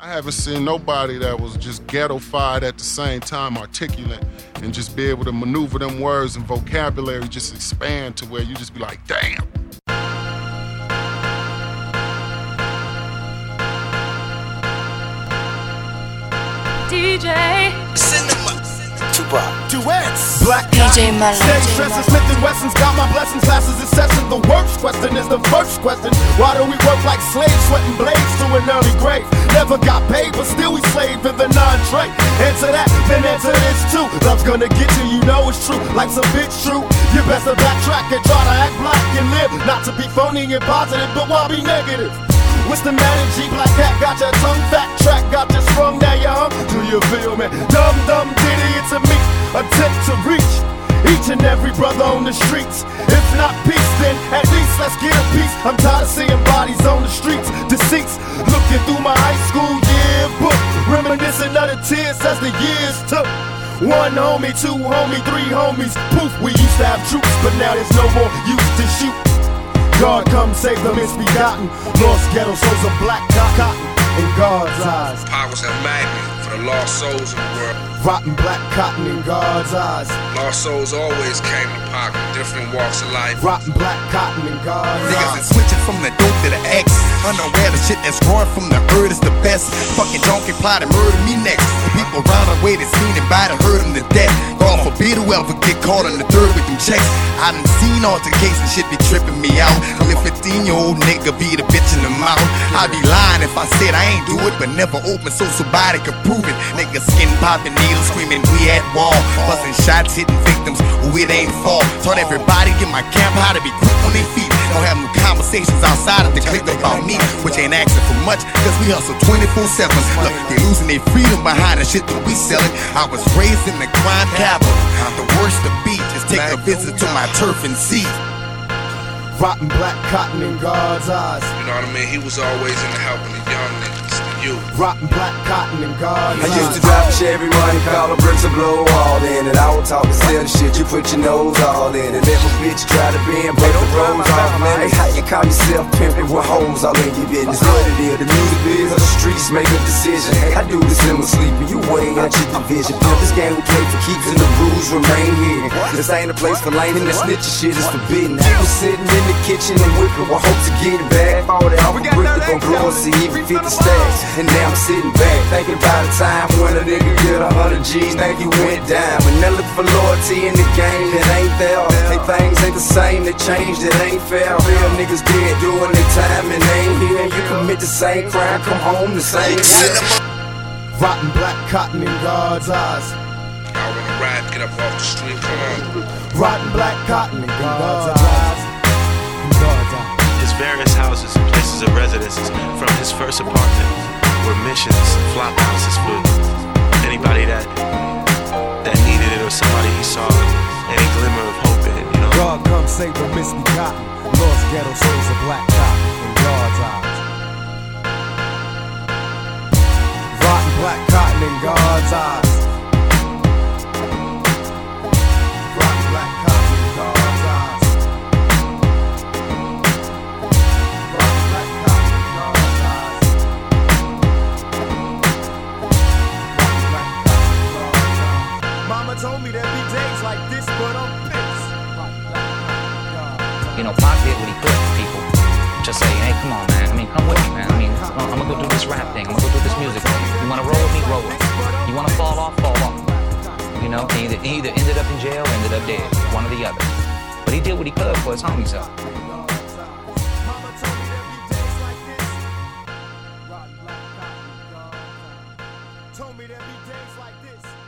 I haven't seen nobody that was just ghetto-fied at the same time, articulate, and just be able to maneuver them words and vocabulary just expand to where you just be like, damn. DJ. Cinema. Tupac. Duets. Black DJ Melon. Steady stressing, Smith and Wesson's got my blessings, classes and sessions. The worst question is the first question. Why do we work like slaves, sweating blades to an early grave? Never got paid, but still we slave in the non-trade. Answer that, then answer this too. Love's gonna get you, you know it's true. Life's a bitch true. You best to backtrack and try to act black and live. Not to be phony and positive, but why be negative? What's the matter, G Black Cat? Got your tongue fat, track got you sprung, now you hum. Do you feel me? Dumb, dumb, ditty, it's a me. Attempt to reach each and every brother on the streets. If not peace, then at least let's get a piece. I'm tired of seeing bodies on the streets, deceits. Looking through my high school yearbook, reminiscing of the tears as the years took. One homie, two homie, three homies. Poof, we used to have troops, but now there's no more use to shoot. God come save the misbegotten. Lost ghetto souls of black cotton in God's eyes. Powers a magnet for the lost souls of the world. Rotten black cotton in God's eyes. Lost souls always came to in different walks of life. Rotten black cotton in God's eyes. Niggas eyes. is switching from the dope to the X. Unaware the shit that's growing from the earth is the best. Fucking donkey plot and murder me next. People round the way they seen and by to hurt them to death. God forbid whoever get caught in the third with them checks. I done seen altercations, shit be tripping me out. I'm a 15 year old nigga, be the bitch in the mouth. I'd be lying if I said I ain't do it, but never open so somebody could prove it. Niggas skin popping needles, screaming we at war. Busting shots, hitting victims who it ain't for. Taught everybody in my camp how to be quick on their feet. Don't have no conversations outside of the clique about me, which ain't asking for much, cause we hustle 24 7. Look, they losing their freedom behind the shit that we selling. I was raised in the crime capital. The worst to beat is take a visit to my turf and see. Rotten black cotton in God's eyes. You know what I mean? He was always into helping the young niggas, the youth. Rotten black cotton in God's I used to drive a Chevy money, call a bricks and blow all in it. I would talk and sell the shit, you put your nose all in it. If a bitch try to bend, but the roads off, man. Hey, how you call yourself pimping with hoes all in your business? What it is, the music biz or the streets make a decision. Hey, I do this in my sleep, and you way out your division. Pimp this game we play for keeps and the rules remain hidden. This ain't a place for lame and the snitching shit is forbidden. Was sitting in the kitchen and whipping with hopes of getting back. All that a brick that gon' blow us to even 50 stacks. And now I'm sitting back, thinking about the time when a nigga get a hundred G's, think he went down. Look for loyalty in the game that ain't there. Hey, things ain't the same, they changed, it ain't fair. Real niggas dead doing their time and they ain't here. You commit the same crime, come home the same year. Rotten black cotton in God's eyes. I wanna rap, get up off the street, come on. Rotten black cotton in God's eyes. In God's eyes. his various houses and places of residences, from his first apartment, were missions, flop houses for Save the misbegotten. Lost ghetto souls of black cotton in God's eyes. Rotten black cotton in God's eyes. Rotten black cotton in God's eyes. Rotten black cotton in God's eyes. Rotten black cotton in God's eyes. Mama told me there'd be days like this, but I'm you know, Pac did what he could for people. Just say, hey, come on, man. I mean, come with me, man. I mean, I'm gonna go do this rap thing. I'm gonna go do this music thing. You wanna roll with me, roll with me. You wanna fall off, fall off. You know, he either, he either ended up in jail or ended up dead. One or the other. But he did what he could for his homies, though. Told me there'd be days like this.